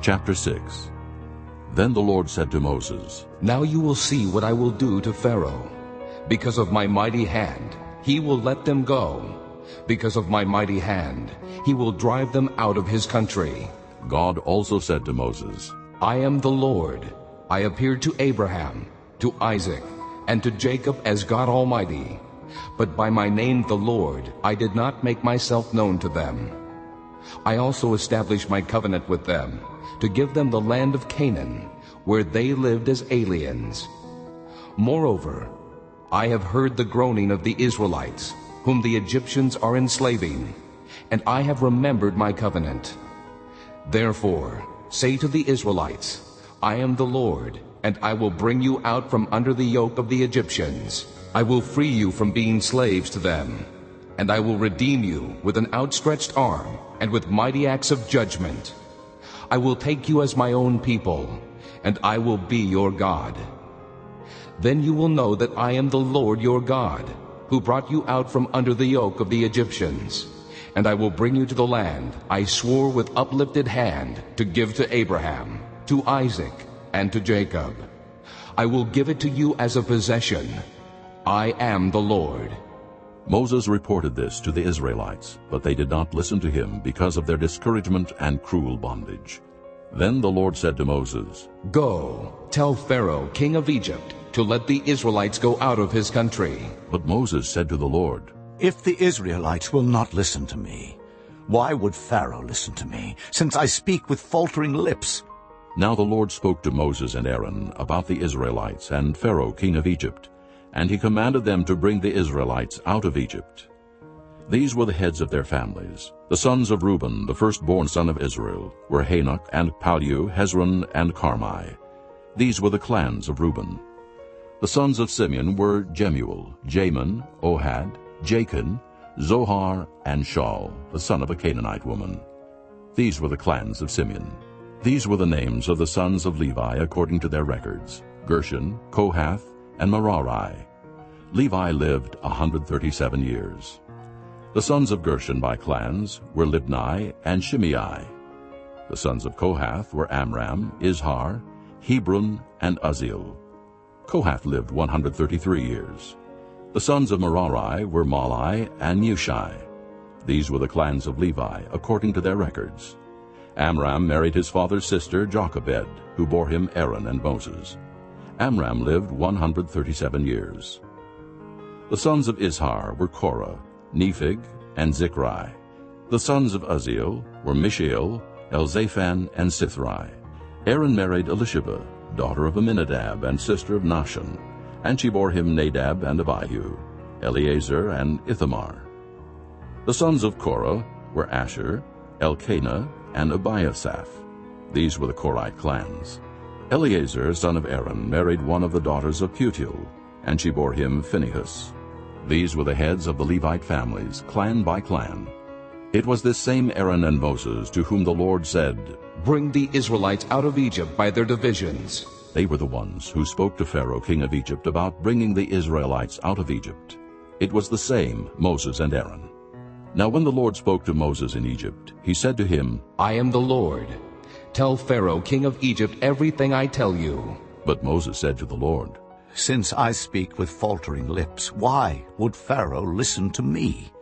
Chapter 6 Then the Lord said to Moses, Now you will see what I will do to Pharaoh. Because of my mighty hand, he will let them go. Because of my mighty hand, he will drive them out of his country. God also said to Moses, I am the Lord. I appeared to Abraham, to Isaac, and to Jacob as God Almighty. But by my name the Lord I did not make myself known to them. I also established my covenant with them, to give them the land of Canaan, where they lived as aliens. Moreover, I have heard the groaning of the Israelites, whom the Egyptians are enslaving, and I have remembered my covenant. Therefore, say to the Israelites, I am the Lord, and I will bring you out from under the yoke of the Egyptians. I will free you from being slaves to them, and I will redeem you with an outstretched arm and with mighty acts of judgment. I will take you as my own people, and I will be your God. Then you will know that I am the Lord your God, who brought you out from under the yoke of the Egyptians. And I will bring you to the land I swore with uplifted hand to give to Abraham, to Isaac, and to Jacob. I will give it to you as a possession. I am the Lord. Moses reported this to the Israelites, but they did not listen to him because of their discouragement and cruel bondage. Then the Lord said to Moses, Go, tell Pharaoh, king of Egypt, to let the Israelites go out of his country. But Moses said to the Lord, If the Israelites will not listen to me, why would Pharaoh listen to me, since I speak with faltering lips? Now the Lord spoke to Moses and Aaron about the Israelites and Pharaoh king of Egypt, and he commanded them to bring the Israelites out of Egypt. These were the heads of their families. The sons of Reuben, the firstborn son of Israel, were Hanoch and Pallu, Hezron and Carmi. These were the clans of Reuben. The sons of Simeon were Jemuel, Jamin, Ohad, Jachin, Zohar, and Shaul, the son of a Canaanite woman. These were the clans of Simeon. These were the names of the sons of Levi according to their records, Gershon, Kohath, and Merari. Levi lived a 137 years. The sons of Gershon by clans were Libni and Shimei. The sons of Kohath were Amram, Izhar, Hebron, and Uzziel. Kohath lived 133 years. The sons of Merari were Mahli and Mushi. These were the clans of Levi, according to their records. Amram married his father's sister Jochebed, who bore him Aaron and Moses. Amram lived 137 years. The sons of Izhar were Korah, Nepheg, and Zichri. The sons of Uzziel were Mishael, Elzaphan, and Sithri. Aaron married Elisheba, daughter of Amminadab and sister of Nahshon, and she bore him Nadab and Abihu, Eleazar and Ithamar. The sons of Korah were Assir, Elkanah, and Abiasaph. These were the Korite clans. Eleazar, son of Aaron, married one of the daughters of Putiel, and she bore him Phinehas. These were the heads of the Levite families, clan by clan. It was this same Aaron and Moses to whom the Lord said, Bring the Israelites out of Egypt by their divisions. They were the ones who spoke to Pharaoh king of Egypt about bringing the Israelites out of Egypt. It was the same Moses and Aaron. Now when the Lord spoke to Moses in Egypt, he said to him, I am the Lord. Tell Pharaoh king of Egypt everything I tell you. But Moses said to the Lord, Since I speak with faltering lips, why would Pharaoh listen to me?